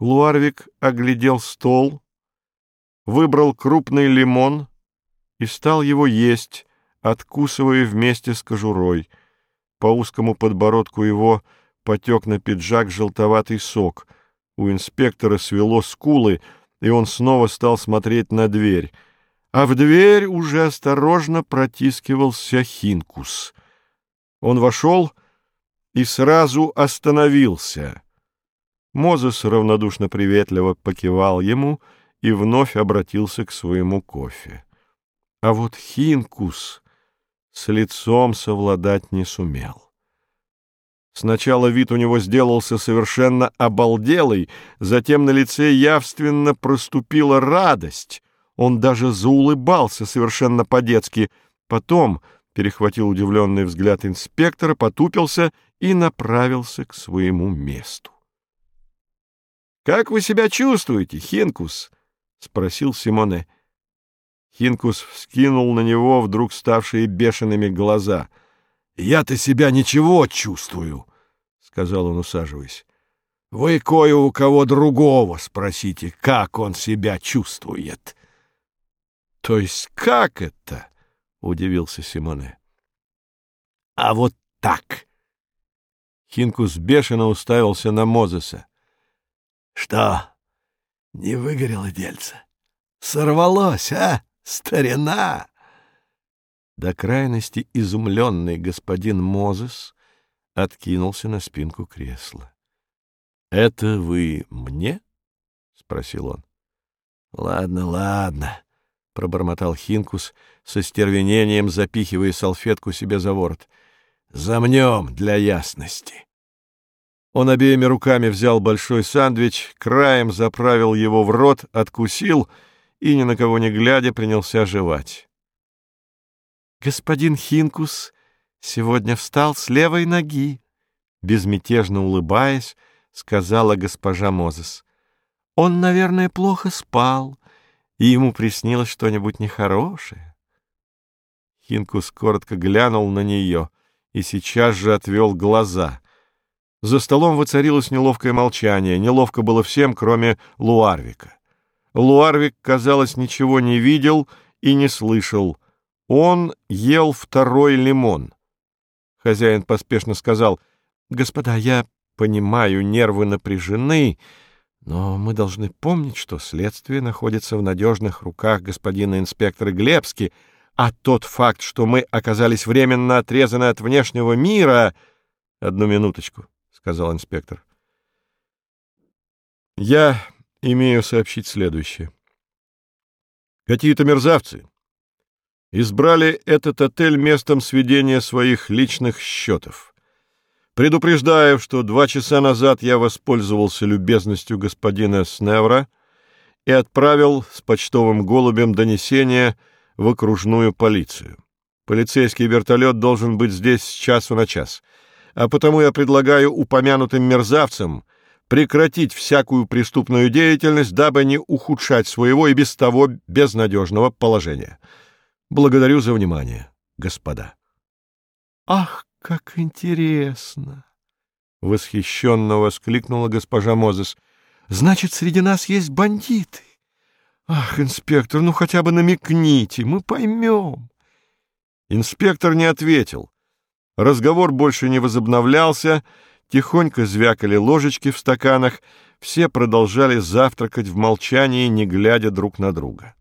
Луарвик оглядел стол, выбрал крупный лимон и стал его есть, откусывая вместе с кожурой. По узкому подбородку его потек на пиджак желтоватый сок. У инспектора свело скулы, и он снова стал смотреть на дверь. А в дверь уже осторожно протискивался Хинкус. Он вошел и сразу остановился — Мозес равнодушно приветливо покивал ему и вновь обратился к своему кофе. А вот Хинкус с лицом совладать не сумел. Сначала вид у него сделался совершенно обалделый, затем на лице явственно проступила радость. Он даже заулыбался совершенно по-детски. Потом перехватил удивленный взгляд инспектора, потупился и направился к своему месту. «Как вы себя чувствуете, Хинкус?» — спросил Симоне. Хинкус вскинул на него вдруг ставшие бешеными глаза. «Я-то себя ничего чувствую», — сказал он, усаживаясь. «Вы кое у кого другого спросите, как он себя чувствует». «То есть как это?» — удивился Симоне. «А вот так!» Хинкус бешено уставился на Мозеса. Что, не выгорело дельце? Сорвалось, а, старина? До крайности изумленный господин Мозес откинулся на спинку кресла. — Это вы мне? — спросил он. — Ладно, ладно, — пробормотал Хинкус со стервенением, запихивая салфетку себе за ворот. — Замнем для ясности. Он обеими руками взял большой сандвич, краем заправил его в рот, откусил и, ни на кого не глядя, принялся жевать. «Господин Хинкус сегодня встал с левой ноги», — безмятежно улыбаясь, сказала госпожа Мозес. «Он, наверное, плохо спал, и ему приснилось что-нибудь нехорошее». Хинкус коротко глянул на нее и сейчас же отвел глаза — за столом воцарилось неловкое молчание. Неловко было всем, кроме Луарвика. Луарвик, казалось, ничего не видел и не слышал. Он ел второй лимон. Хозяин поспешно сказал, «Господа, я понимаю, нервы напряжены, но мы должны помнить, что следствие находится в надежных руках господина инспектора Глебски, а тот факт, что мы оказались временно отрезаны от внешнего мира... Одну минуточку сказал инспектор. Я имею сообщить следующее. Какие-то мерзавцы избрали этот отель местом сведения своих личных счетов. Предупреждаю, что два часа назад я воспользовался любезностью господина Сневра и отправил с почтовым голубем донесение в окружную полицию. Полицейский вертолет должен быть здесь с часу на час — а потому я предлагаю упомянутым мерзавцам прекратить всякую преступную деятельность, дабы не ухудшать своего и без того безнадежного положения. Благодарю за внимание, господа. — Ах, как интересно! — восхищенно воскликнула госпожа Мозес. — Значит, среди нас есть бандиты. Ах, инспектор, ну хотя бы намекните, мы поймем. Инспектор не ответил. Разговор больше не возобновлялся, тихонько звякали ложечки в стаканах, все продолжали завтракать в молчании, не глядя друг на друга.